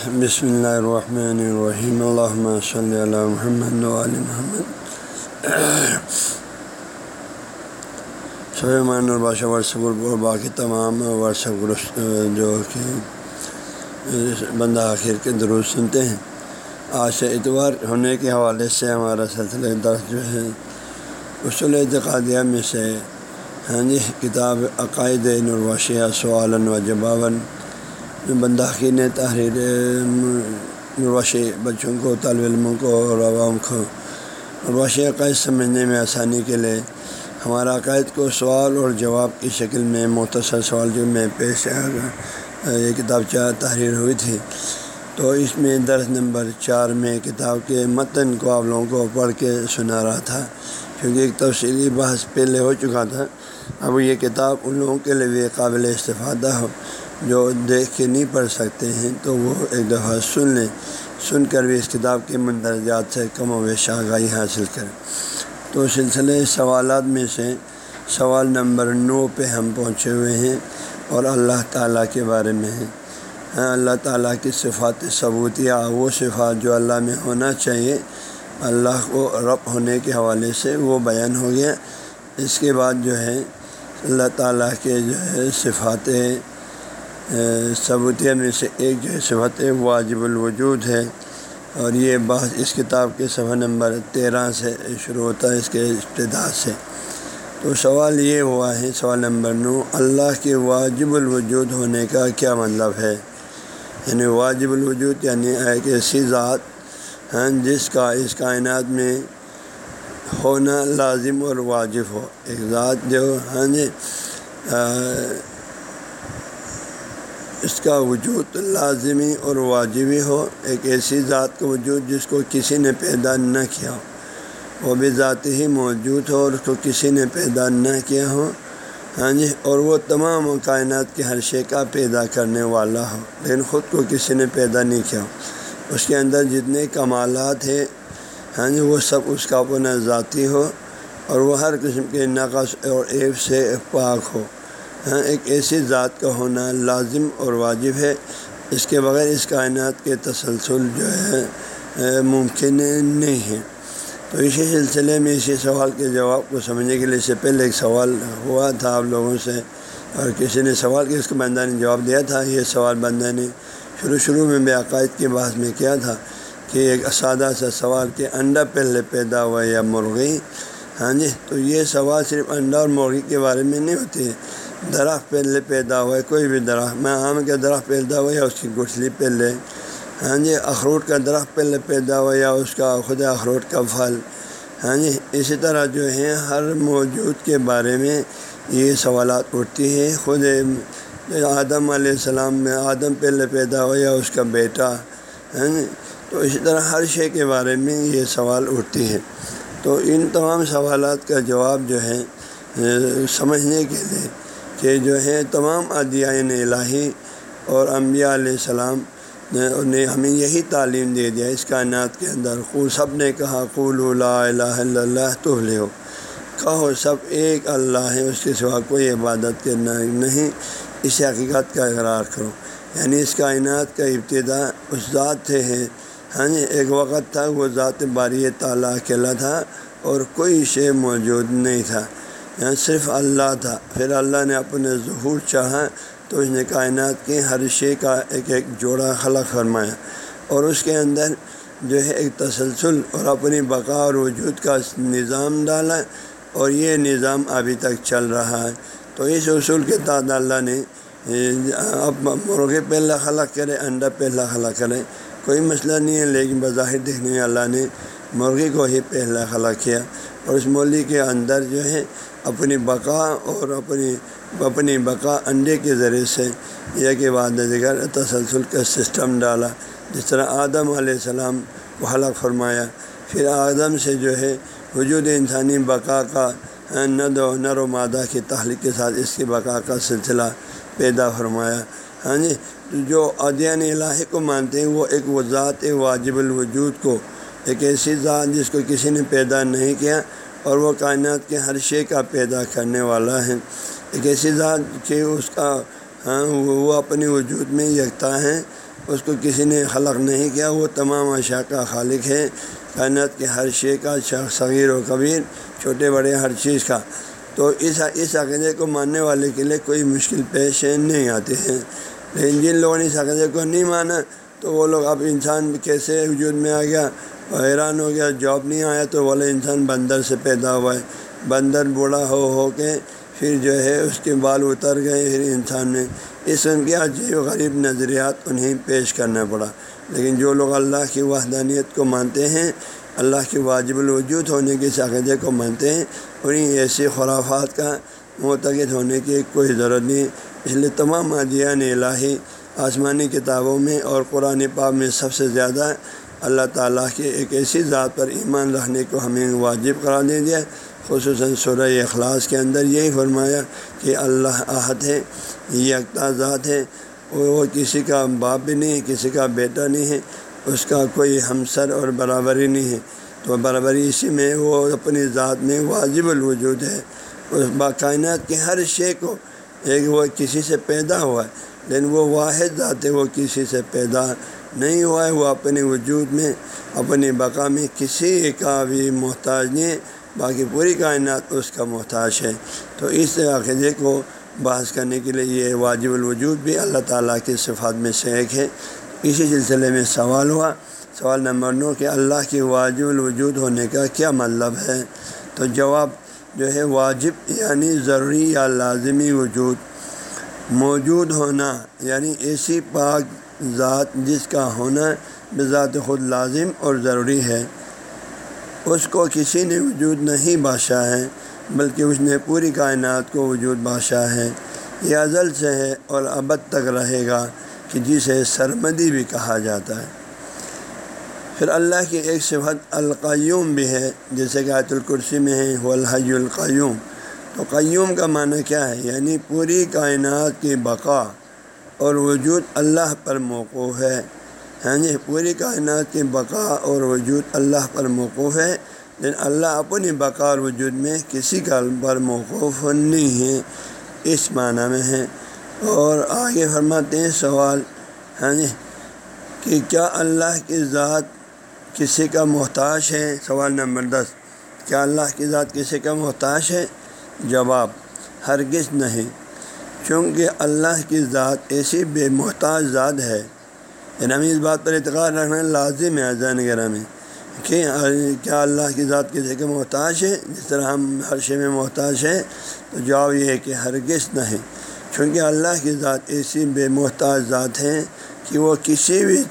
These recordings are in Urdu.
بسم اللہ الرحمن الرحیم اللہ صلی اللہ محمد علیہ محمد سلیمان الباشہ ورثہ اور باقی تمام ورثہ جو کہ بندہ آخر کے درست سنتے ہیں آج سے اتوار ہونے کے حوالے سے ہمارا سلسلہ درس جو ہے اصول اعتقادیہ میں سے ہاں جی کتاب عقائد نرواشیہ سوالن و جباون بنداخی نے تحریر نرواشی بچوں کو، طالب علموں کو اور عوام کو۔ نرواشی عقائد سمجھنے میں آسانی کے لیے ہمارا عقائد کو سوال اور جواب کی شکل میں مختصر سوال جو میں پیش یہ کتاب چاہ تحریر ہوئی تھی۔ تو اس میں درس نمبر چار میں کتاب کے متن کو آپ لوگوں کو پڑھ کے سنا رہا تھا۔ کیونکہ ایک تفصیلی بحث پہلے ہو چکا تھا، اب یہ کتاب ان لوگوں کے لیے بھی قابل استفادہ ہو۔ جو دیکھ کے نہیں پڑھ سکتے ہیں، تو وہ ایک دفعہ سن لیں۔ سن کر بھی اس کتاب کے مندرجات سے کم و بیش آگاہی حاصل کریں۔ تو سلسلے سوالات میں سے سوال نمبر نو پہ ہم پہنچے ہوئے ہیں اور اللہ تعالیٰ کے بارے میں ہیں۔ ہاں، اللہ تعالیٰ کی صفات، ثبوت یا وہ صفات جو اللہ میں ہونا چاہیے، اللہ کو رب ہونے کے حوالے سے وہ بیان ہو گیا۔ اس کے بعد جو ہے، اللہ تعالیٰ کے جو ہے صفات ثبوتیہ میں سے ایک جو ہے صفت واجب الوجود ہے اور یہ بحث اس کتاب کے صفحہ نمبر تیرہ سے شروع ہوتا ہے، اس کے ابتدا سے۔ تو سوال یہ ہوا ہے، سوال نمبر نو، اللہ کے واجب الوجود ہونے کا کیا مطلب ہے؟ یعنی واجب الوجود یعنی ایک ایسی ذات ہیں جس کا اس کائنات میں ہونا لازم اور واجب ہو۔ ایک ذات جو ہاں جی اس کا وجود لازمی اور واجبی ہو، ایک ایسی ذات کا وجود جس کو کسی نے پیدا نہ کیا ہو۔ وہ بھی ذات ہی موجود ہو اور اس کو کسی نے پیدا نہ کیا ہو۔ ہاں جی اور وہ تمام کائنات کے ہر شے کا پیدا کرنے والا ہو۔ لیکن خود کو کسی نے پیدا نہیں کیا ہو۔ اس کے اندر جتنے کمالات ہیں ہاں جی وہ سب اس کا اپنا ذاتی ہو اور وہ ہر قسم کے نقص اور ایپ سے پاک ہو۔ ہاں، ایک ایسی ذات کا ہونا لازم اور واجب ہے۔ اس کے بغیر اس کائنات کے تسلسل جو ہے ممکن نہیں ہے۔ تو اسی سلسلے میں اسی سوال کے جواب کو سمجھنے کے لیے اس سے پہلے ایک سوال ہوا تھا آپ لوگوں سے، اور کسی نے سوال کیا، اس کو بندہ نے جواب دیا تھا۔ یہ سوال بندہ نے شروع شروع میں بے عقائد کی بات میں کیا تھا کہ ایک سادہ سا سوال کہ انڈا پہلے پیدا ہوا یا مرغی؟ ہاں جی تو یہ سوال صرف انڈا اور مرغی کے بارے میں نہیں ہوتی ہے۔ درخت پہلے پیدا ہوا ہے کوئی بھی درخت۔ میں آم کا درخت پیدا ہوا یا اس کی گٹھلی پہلے۔ ہاں جی اخروٹ کا درخت پہلے پیدا ہوا یا اس کا خود اخروٹ کا پھل۔ ہاں جی اسی طرح جو ہے ہر موجود کے بارے میں یہ سوالات اٹھتی ہیں۔ خود آدم علیہ السلام میں آدم پہلے پیدا ہوا یا اس کا بیٹا۔ ہاں جی تو اسی طرح ہر شے کے بارے میں یہ سوال اٹھتی ہے تو ان تمام سوالات کا جواب جو ہے سمجھنے کے لیے کہ جو ہے تمام ادیان الہی اور انبیاء علیہ السلام نے ہمیں یہی تعلیم دے دیا اس کائنات کے اندر۔ خو سب نے کہا قول لا الہ الا اللہ تو لے ہو کہو سب ایک اللہ ہے اس کے سوا کوئی عبادت کرنا نہیں۔ اس حقیقت کا اقرار کرو۔ یعنی اس کائنات کا ابتدا اس ذات سے ہے۔ ہاں جی ایک وقت تھا، وہ ذات باری تعالیٰ اکیلا تھا اور کوئی شے موجود نہیں تھا۔ یہاں صرف اللہ تھا۔ پھر اللہ نے اپنے ظہور چاہا تو اس نے کائنات کے ہر شے کا ایک ایک جوڑا خلق فرمایا۔ اور اس کے اندر جو ہے ایک تسلسل اور اپنی بقا اور وجود کا نظام ڈالا اور یہ نظام ابھی تک چل رہا ہے۔ تو اس اصول کے تحت اللہ نے، اب مرغے پہلا خلق کرے، انڈا پہلا خلق کرے، کوئی مسئلہ نہیں ہے، لیکن بظاہر دیکھنے میں اللہ نے مرغی کو ہی پہلا خلق کیا۔ اور اس مولی کے اندر جو ہے اپنی بقا اور اپنی اپنی بقا انڈے کے ذریعے سے یہ کہ بعد دیگر تسلسل کا سسٹم ڈالا۔ جس طرح آدم علیہ السلام کو حلق فرمایا، پھر آدم سے جو ہے وجود انسانی بقا کا ہاں، ند و نر و مادہ کی تحلیق کے ساتھ اس کی بقا کا سلسلہ پیدا فرمایا۔ ہاں جی جو ادین الہی کو مانتے ہیں، وہ ایک وہ ذات واجب الوجود کو ایک ایسی ذات جس کو کسی نے پیدا نہیں کیا اور وہ کائنات کے ہر شے کا پیدا کرنے والا ہے۔ ایک ایسی ذات کہ اس کا ہاں وہ اپنی وجود میں یکتا ہے۔ اس کو کسی نے خلق نہیں کیا، وہ تمام اشیاء کا خالق ہے۔ کائنات کے ہر شے کا صغیر و کبیر، چھوٹے بڑے ہر چیز کا۔ تو اس اس عقیدے کو ماننے والے کے لیے کوئی مشکل پیش نہیں آتے ہیں۔ لیکن جن لوگوں نے اس عقیدے کو نہیں مانا، تو وہ لوگ اب انسان کیسے وجود میں آ گیا؟ حیران ہو گیا، جاب نہیں آیا تو بولے انسان بندر سے پیدا ہوا ہے۔ بندر بوڑھا ہو ہو کے پھر جو ہے اس کے بال اتر گئے، پھر انسان میں اس ان کے عجیب غریب نظریات انہیں پیش کرنا پڑا۔ لیکن جو لوگ اللہ کی وحدانیت کو مانتے ہیں، اللہ کی واجب الوجود ہونے کے عقیدے کو مانتے ہیں، انہیں ایسی خرافات کا معتقد ہونے کی کوئی ضرورت نہیں۔ اس لیے تمام عادیان الہی آسمانی کتابوں میں اور قرآن پاک میں سب سے زیادہ اللہ تعالیٰ کے ایک ایسی ذات پر ایمان رہنے کو ہمیں واجب قرار دے دیا خصوصاً سورہ اخلاص کے اندر یہی فرمایا کہ اللہ احد ہے یہ ذات ہے، وہ کسی کا باپ بھی نہیں ہے کسی کا بیٹا نہیں ہے، اس کا کوئی ہمسر اور برابری نہیں ہے۔ تو برابری اسی میں وہ اپنی ذات میں واجب الوجود ہے۔ اس باقائنات کے ہر شے کو ایک وہ کسی سے پیدا ہوا ہے، لیکن وہ واحد ذات ہے، وہ کسی سے پیدا نہیں ہوا ہے، وہ اپنے وجود میں اپنی بقا میں کسی کا بھی محتاج نہیں ہے، باقی پوری کائنات اس کا محتاج ہے۔ تو اس عقیدے کو بحث کرنے کے لیے یہ واجب الوجود بھی اللہ تعالیٰ کی صفات میں سے ایک ہے۔ اسی سلسلے میں سوال ہوا۔ سوال نمبر نو، کہ اللہ کی واجب الوجود ہونے کا کیا مطلب ہے؟ تو جواب جو ہے واجب یعنی ضروری یا لازمی وجود موجود ہونا یعنی ایسی پاک ذات جس کا ہونا بذات خود لازم اور ضروری ہے۔ اس کو کسی نے وجود نہیں بادشاہ ہے، بلکہ اس نے پوری کائنات کو وجود بادشاہ ہے۔ یہ ازل سے ہے اور ابد تک رہے گا، کہ جسے سرمدی بھی کہا جاتا ہے۔ پھر اللہ کی ایک صفت القیوم بھی ہے، جیسے کہ آیت الکرسی میں ہے وہ الحی القیوم۔ تو قیوم کا معنی کیا ہے؟ یعنی پوری کائنات کی بقا اور وجود اللہ پر موقوف ہے۔ ہاں جی پوری کائنات کی بقا اور وجود اللہ پر موقوف ہے۔ لیکن اللہ اپنی بقا اور وجود میں کسی کا پر موقوف نہیں ہے۔ اس معنی میں ہے۔ اور آگے فرماتے ہیں سوال ہاں جی کہ کیا اللہ کی ذات کسی کا محتاج ہے؟ سوال نمبر دس، کیا اللہ کی ذات کسی کا محتاج ہے؟ جواب، ہرگز نہیں، چونکہ اللہ کی ذات ایسی بے محتاج ذات ہے۔ یعنی ہمیں اس بات پر اعتقاد رکھنا لازم ہے اذان وغیرہ میں کہ کیا اللہ کی ذات کسی کے محتاج ہے؟ جس طرح ہم ہر شے میں محتاج ہے تو جواب یہ ہے کہ ہرگز نہیں، چونکہ اللہ کی ذات ایسی بے محتاج ذات ہے کہ وہ کسی بھی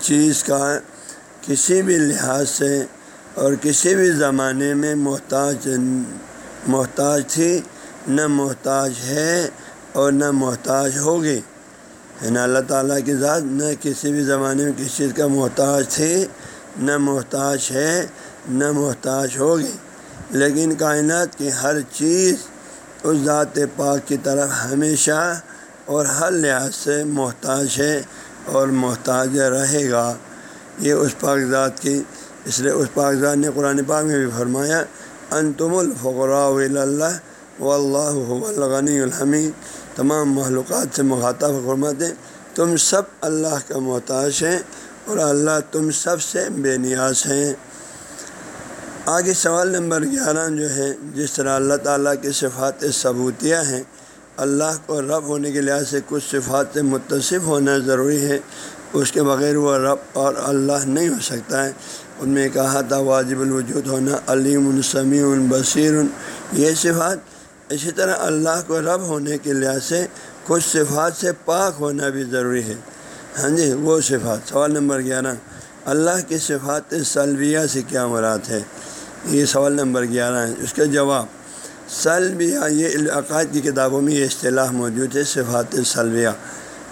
چیز کا کسی بھی لحاظ سے اور کسی بھی زمانے میں محتاج محتاج تھی، نہ محتاج ہے اور نہ محتاج ہوگی۔ یعنی اللہ تعالیٰ کی ذات نہ کسی بھی زمانے میں کسی چیز کا محتاج تھی، نہ محتاج ہے، نہ محتاج ہوگی۔ لیکن کائنات کی ہر چیز اس ذات پاک کی طرف ہمیشہ اور ہر لحاظ سے محتاج ہے اور محتاج رہے گا۔ یہ اس پاک ذات کی، اس لیے اس پاک ذات نے قرآن پاک میں بھی فرمایا، انتم الفقراء اللہ و اللہ الغنی الحمید۔ تمام معلومات سے مخاطب حکومت ہیں، تم سب اللہ کا محتاج ہیں اور اللہ تم سب سے بے نیاز ہیں۔ آگے سوال نمبر گیارہ جو ہے، جس طرح اللہ تعالیٰ کی صفات ثبوتیہ ہیں، اللہ کو رب ہونے کے لحاظ سے کچھ صفات سے متصف ہونا ضروری ہے۔ اس کے بغیر وہ رب اور اللہ نہیں ہو سکتا ہے۔ ان میں کہا تھا، واجب الوجود ہونا، علیم السمیع البصیر یہ صفات اسی طرح اللہ کو رب ہونے کے لحاظ سے کچھ صفات سے پاک ہونا بھی ضروری ہے۔ ہاں جی وہ صفات۔ سوال نمبر گیارہ۔ اللہ کی صفات سلبیہ سے کیا مراد ہے؟ یہ سوال نمبر گیارہ ہے۔ اس کا جواب، سلبیہ، یہ عقائد کی کتابوں میں یہ اصطلاح موجود ہے، صفات سلبیہ۔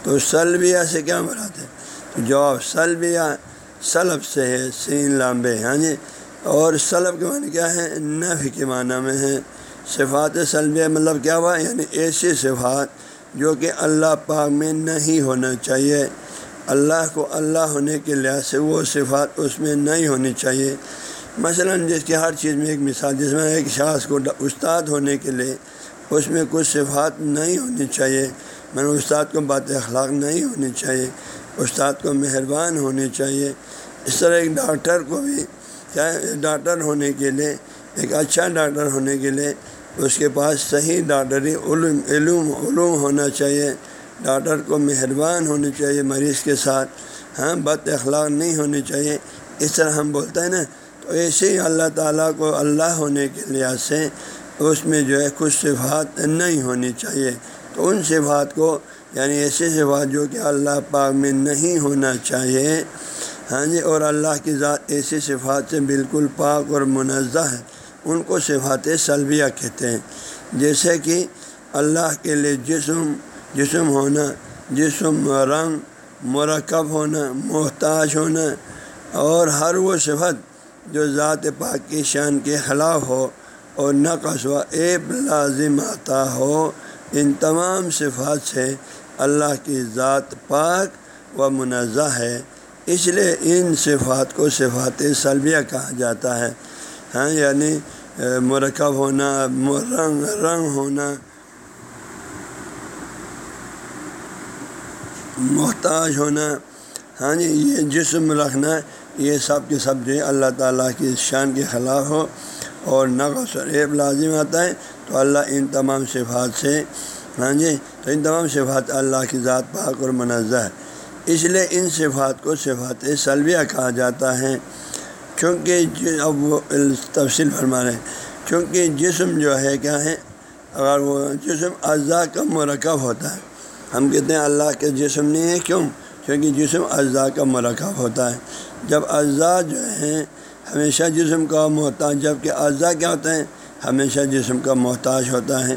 تو سلبیہ سے کیا مراد ہے؟ جواب سلبیہ سلب سے ہے، سین لامبے ہاں جی اور سلب کے معنی کیا ہے؟ نفی کے معنی میں ہے۔ صفات سلبیہ مطلب کیا ہوا؟ یعنی ایسی صفات جو کہ اللہ پاک میں نہیں ہونا چاہیے۔ اللہ کو اللہ ہونے کے لحاظ سے وہ صفات اس میں نہیں ہونی چاہیے۔ مثلا جس کی ہر چیز میں ایک مثال، جس میں ایک شخص کو استاد ہونے کے لیے اس میں کچھ صفات نہیں ہونی چاہیے۔ میں نے استاد کو بات اخلاق نہیں ہونی چاہیے۔ استاد کو مہربان ہونی چاہیے۔ اس طرح ایک ڈاکٹر کو بھی کیا ڈاکٹر ہونے کے لیے، ایک اچھا ڈاکٹر ہونے کے لیے اس کے پاس صحیح ڈاکٹری علم علوم علوم ہونا چاہیے۔ ڈاکٹر کو مہربان ہونی چاہیے مریض کے ساتھ۔ ہاں بد اخلاق نہیں ہونی چاہیے۔ اس طرح ہم بولتے ہیں نا، تو ایسے ہی اللہ تعالیٰ کو اللہ ہونے کے لحاظ سے اس میں جو ہے کچھ صفات نہیں ہونی چاہیے۔ تو ان صفات کو یعنی ایسے صفات جو کہ اللہ پاک میں نہیں ہونا چاہیے۔ ہاں جی اور اللہ کی ذات ایسی صفات سے بالکل پاک اور منزہ ہے ان کو صفات سلبیہ کہتے ہیں۔ جیسے کہ اللہ کے لیے جسم جسم ہونا، جسم رنگ، مرکب ہونا، محتاج ہونا، اور ہر وہ صفت جو ذات پاک کی شان کے خلاف ہو اور نقص و ایب لازم آتا ہو۔ ان تمام صفات سے اللہ کی ذات پاک و منزہ ہے۔ اس لیے ان صفات کو صفات سلبیہ کہا جاتا ہے۔ ہاں یعنی مرکب ہونا رنگ رنگ ہونا۔ محتاج ہونا۔ ہاں جی یہ جسم رکھنا، یہ سب کے سب جو ہے اللہ تعالیٰ کی شان کے خلاف ہو۔ اور نقص و ریب لازم آتا ہے، تو اللہ ان تمام صفات سے ہاں جی تو ان تمام صفات اللہ کی ذات پاک اور منزہ ہے۔ اس لیے ان صفات کو صفات سلبیہ کہا جاتا ہے۔ کیونکہ اب وہ تفصیل فرما رہے ہیں۔ کیونکہ جسم جو ہے، کیا ہے؟ اگر وہ جسم اعضاء کا مرکب ہوتا ہے۔ ہم کہتے ہیں اللہ کے جسم نہیں ہے، کیوں؟ کیونکہ جسم اعضاء کا مرکب ہوتا ہے۔ جب اعضاء جو ہیں، ہمیشہ جسم کا محتاج جبکہ اعضاء کیا ہوتا ہے ہمیشہ جسم کا محتاج ہوتا ہے۔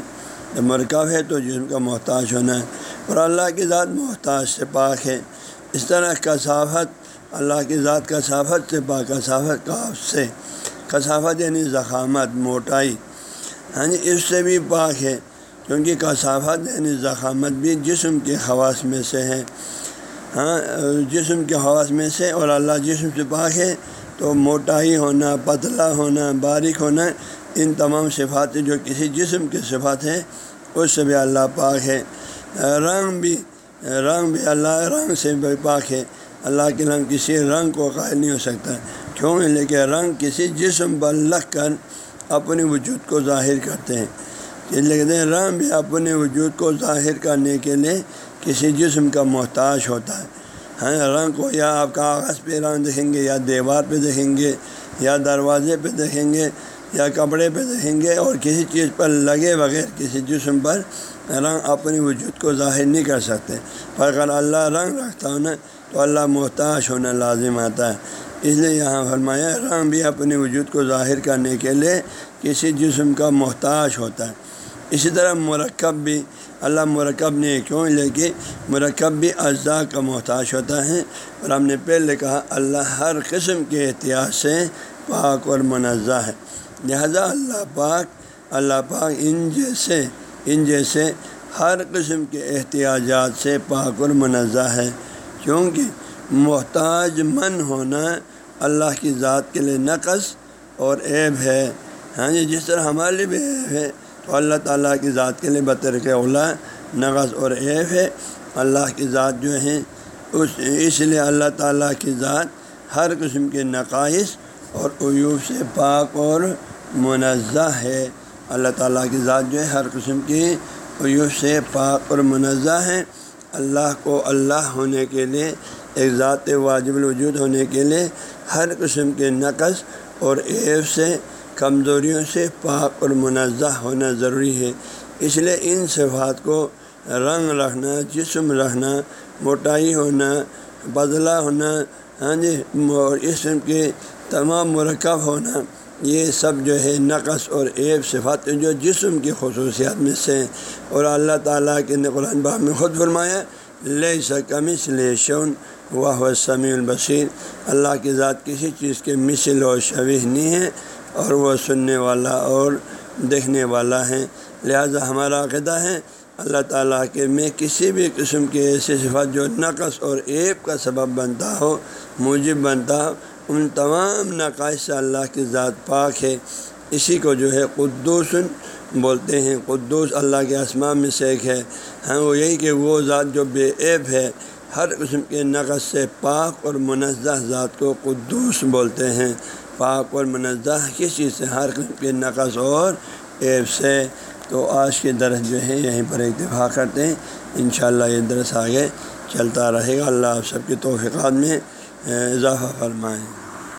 جب مرکب ہے تو جسم کا محتاج ہونا ہے اور اللہ کی ذات محتاج سے پاک ہے۔ اس طرح کثافت اللہ کی ذات کثافت سے پاک، کثافت کا سے۔ کثافت یعنی زخامت، موٹائی۔ ہاں جی اس سے بھی پاک ہے، کیونکہ کثافت یعنی زخامت بھی جسم کے خواص میں سے ہے۔ ہاں جسم کے خواص میں سے اور اللہ جسم سے پاک ہے تو موٹائی ہونا، پتلا ہونا، باریک ہونا ان تمام صفات جو کسی جسم کے صفات ہیں، اس سے بھی اللہ پاک ہے۔ رنگ بھی رنگ بھی اللہ، رنگ سے بھی پاک ہے۔ اللہ کے رنگ کسی رنگ کو قائل نہیں ہو سکتا۔ کیوں؟ لیکن رنگ کسی جسم پر لگ کر اپنے وجود کو ظاہر کرتے ہیں۔ لیکن رنگ بھی اپنے وجود کو ظاہر کرنے کے لیے کسی جسم کا محتاج ہوتا ہے۔ ہاں رنگ کو یا آپ کاغذ پہ رنگ دیکھیں گے، یا دیوار پہ دیکھیں گے، یا دروازے پہ دیکھیں گے۔ یا کپڑے پہ دیکھیں گے اور کسی چیز پر لگے بغیر کسی جسم پر رنگ اپنی وجود کو ظاہر نہیں کر سکتے۔ پر اگر اللہ رنگ رکھتا ہو نا، تو اللہ محتاج ہونا لازم آتا ہے۔ اس لیے یہاں فرمایا، رنگ بھی اپنے وجود کو ظاہر کرنے کے لیے کسی جسم کا محتاج ہوتا ہے۔ اسی طرح مرکب بھی، اللہ مرکب نے کیوں لیکن مرکب بھی اجزاء کا محتاج ہوتا ہے؟ اور ہم نے پہلے کہا، اللہ ہر قسم کے احتیاط سے پاک اور منزہ ہے۔ لہذا اللہ پاک اللہ پاک ان جیسے ان جیسے ہر قسم کے احتیاجات سے پاک اور منزہ ہے۔ کیونکہ محتاج من ہونا اللہ کی ذات کے لیے نقص اور عیب ہے۔ ہاں جی جس طرح ہمارے لیے بھی عیب ہے، تو اللہ تعالیٰ کی ذات کے لیے بطرق اولا نغز اور عیف ہے۔ اللہ کی ذات جو ہیں، اس اس لیے اللہ تعالیٰ کی ذات ہر قسم کے نقائص اور عیوب سے پاک اور منزہ ہے۔ اللہ تعالیٰ کی ذات جو ہے ہر قسم کی عیوب سے پاک اور منزہ ہے۔ اللہ کو اللہ ہونے کے لیے، ایک ذات واجب الوجود ہونے کے لیے ہر قسم کے نقص اور عیب سے، کمزوریوں سے پاک اور منزہ ہونا ضروری ہے۔ اس لیے ان صفات کو رنگ رکھنا، جسم رکھنا، موٹائی ہونا، بدلہ ہونا ہاں جی اسم کے تمام مرکب ہونا۔ یہ سب جو ہے نقص اور ایب صفات جو جسم کی خصوصیات میں سے اور اللہ تعالیٰ کے قرآن باغ میں خود فرمایا لے سکم اس لے شون وہ سمیع البصیر۔ اللہ کی ذات کسی چیز کے مثل و شبیہ نہیں ہے اور وہ سننے والا اور دیکھنے والا ہے۔ لہذا ہمارا عقیدہ ہے، اللہ تعالیٰ کے میں کسی بھی قسم کے ایسی صفات جو نقص اور ایب کا سبب بنتا ہو، موجب بنتا ہو ان تمام نقائص سے اللہ کی ذات پاک ہے۔ اسی کو جو ہے قدوس بولتے ہیں۔ قدوس اللہ کے اسماء میں سے ایک ہے۔ ہاں وہ یہی کہ وہ ذات جو بے عیب ہے، ہر قسم کے نقص سے پاک اور منزہ ذات کو قدوس بولتے ہیں۔ پاک اور منزہ کس چیز سے؟ ہر قسم کے نقص اور ایپ سے۔ تو آج کے درس جو ہے یہیں پر اتفاق کرتے ہیں۔ انشاءاللہ یہ درس آگے چلتا رہے گا۔ اللہ آپ سب کے توفیقات میں اضافہ فرمائیں۔